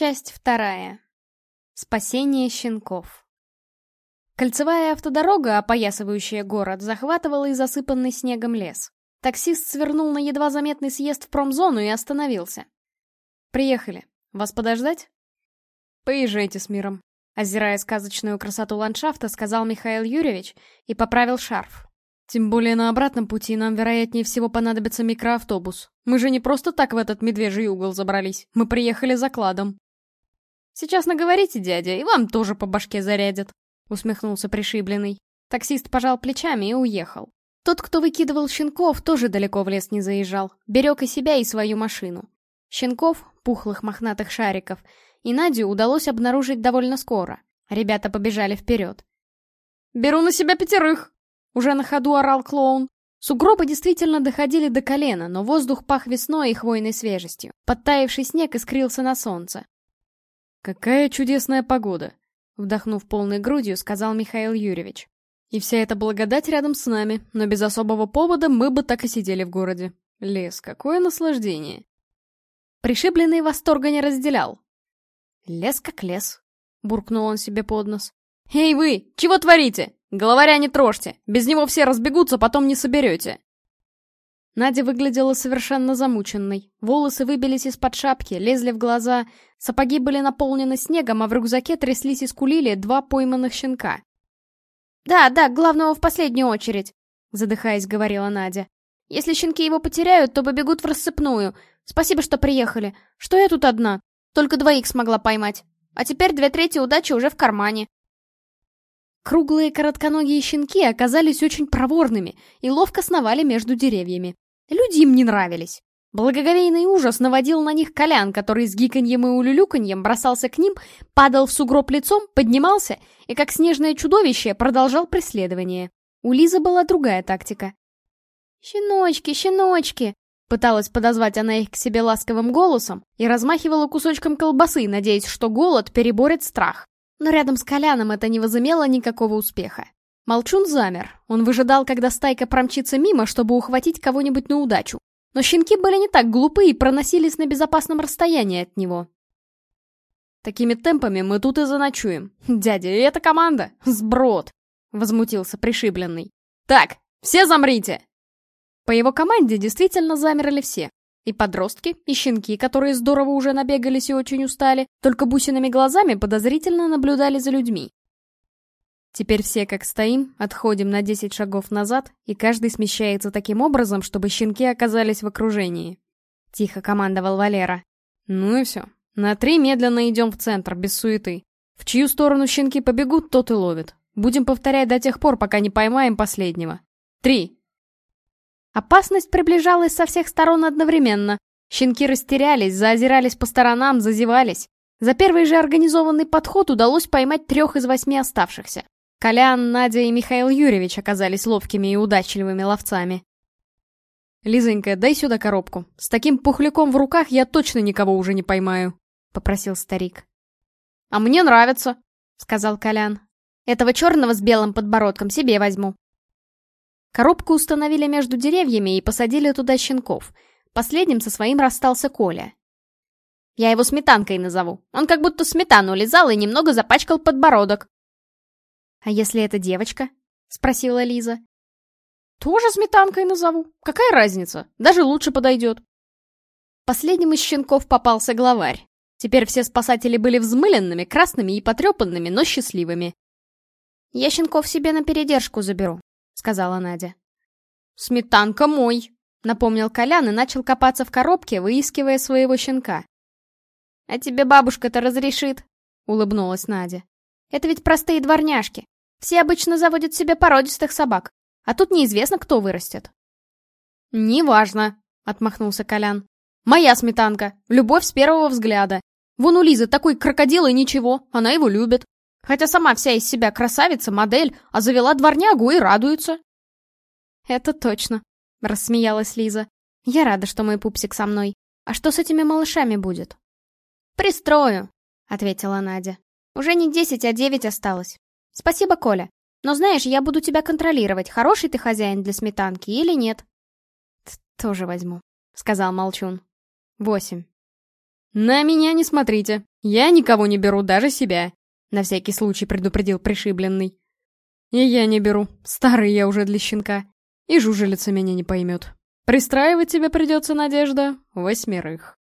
Часть вторая. Спасение щенков. Кольцевая автодорога, опоясывающая город, захватывала и засыпанный снегом лес. Таксист свернул на едва заметный съезд в промзону и остановился. «Приехали. Вас подождать?» «Поезжайте с миром», — озирая сказочную красоту ландшафта, сказал Михаил Юрьевич и поправил шарф. «Тем более на обратном пути нам, вероятнее всего, понадобится микроавтобус. Мы же не просто так в этот медвежий угол забрались. Мы приехали за кладом». «Сейчас наговорите, дядя, и вам тоже по башке зарядят», — усмехнулся пришибленный. Таксист пожал плечами и уехал. Тот, кто выкидывал щенков, тоже далеко в лес не заезжал. Берег и себя, и свою машину. Щенков, пухлых мохнатых шариков, и Надю удалось обнаружить довольно скоро. Ребята побежали вперед. «Беру на себя пятерых!» Уже на ходу орал клоун. Сугробы действительно доходили до колена, но воздух пах весной и хвойной свежестью. Подтаявший снег искрился на солнце. «Какая чудесная погода!» Вдохнув полной грудью, сказал Михаил Юрьевич. «И вся эта благодать рядом с нами, но без особого повода мы бы так и сидели в городе. Лес, какое наслаждение!» Пришибленный восторга не разделял. «Лес как лес», — буркнул он себе под нос. «Эй вы, чего творите? Головаря не трожьте, без него все разбегутся, потом не соберете». Надя выглядела совершенно замученной. Волосы выбились из-под шапки, лезли в глаза, сапоги были наполнены снегом, а в рюкзаке тряслись и скулили два пойманных щенка. «Да, да, главного в последнюю очередь», — задыхаясь, говорила Надя. «Если щенки его потеряют, то побегут в рассыпную. Спасибо, что приехали. Что я тут одна? Только двоих смогла поймать. А теперь две трети удачи уже в кармане». Круглые коротконогие щенки оказались очень проворными и ловко сновали между деревьями. Люди им не нравились. Благоговейный ужас наводил на них Колян, который с гиканьем и улюлюканьем бросался к ним, падал в сугроб лицом, поднимался и, как снежное чудовище, продолжал преследование. У Лизы была другая тактика. «Щеночки, щеночки!» Пыталась подозвать она их к себе ласковым голосом и размахивала кусочком колбасы, надеясь, что голод переборет страх. Но рядом с Коляном это не возымело никакого успеха. Молчун замер. Он выжидал, когда стайка промчится мимо, чтобы ухватить кого-нибудь на удачу. Но щенки были не так глупы и проносились на безопасном расстоянии от него. «Такими темпами мы тут и заночуем. Дядя, и эта команда — сброд!» — возмутился пришибленный. «Так, все замрите!» По его команде действительно замерли все. И подростки, и щенки, которые здорово уже набегались и очень устали, только бусинами глазами подозрительно наблюдали за людьми. Теперь все как стоим, отходим на 10 шагов назад, и каждый смещается таким образом, чтобы щенки оказались в окружении. Тихо командовал Валера. Ну и все. На три медленно идем в центр, без суеты. В чью сторону щенки побегут, тот и ловит. Будем повторять до тех пор, пока не поймаем последнего. Три. Опасность приближалась со всех сторон одновременно. Щенки растерялись, заозирались по сторонам, зазевались. За первый же организованный подход удалось поймать трех из восьми оставшихся. Колян, Надя и Михаил Юрьевич оказались ловкими и удачливыми ловцами. «Лизонька, дай сюда коробку. С таким пухляком в руках я точно никого уже не поймаю», — попросил старик. «А мне нравится», — сказал Колян. «Этого черного с белым подбородком себе возьму». Коробку установили между деревьями и посадили туда щенков. Последним со своим расстался Коля. «Я его сметанкой назову. Он как будто сметану лизал и немного запачкал подбородок», «А если это девочка?» — спросила Лиза. «Тоже сметанкой назову. Какая разница? Даже лучше подойдет». Последним из щенков попался главарь. Теперь все спасатели были взмыленными, красными и потрепанными, но счастливыми. «Я щенков себе на передержку заберу», — сказала Надя. «Сметанка мой», — напомнил Колян и начал копаться в коробке, выискивая своего щенка. «А тебе бабушка-то разрешит», — улыбнулась Надя. «Это ведь простые дворняжки. Все обычно заводят себе породистых собак, а тут неизвестно, кто вырастет. «Неважно», — отмахнулся Колян. «Моя сметанка. Любовь с первого взгляда. Вон у Лизы такой крокодил и ничего, она его любит. Хотя сама вся из себя красавица, модель, а завела дворнягу и радуется». «Это точно», — рассмеялась Лиза. «Я рада, что мой пупсик со мной. А что с этими малышами будет?» «Пристрою», — ответила Надя. «Уже не десять, а девять осталось. Спасибо, Коля. Но знаешь, я буду тебя контролировать, хороший ты хозяин для сметанки или нет. Тоже возьму, сказал Молчун. Восемь. На меня не смотрите, «Я никого не беру, даже себя», — на всякий случай предупредил пришибленный. «И я не беру. Старый я уже для щенка. И жужелица меня не поймет. Пристраивать тебе придется, Надежда, восьмерых».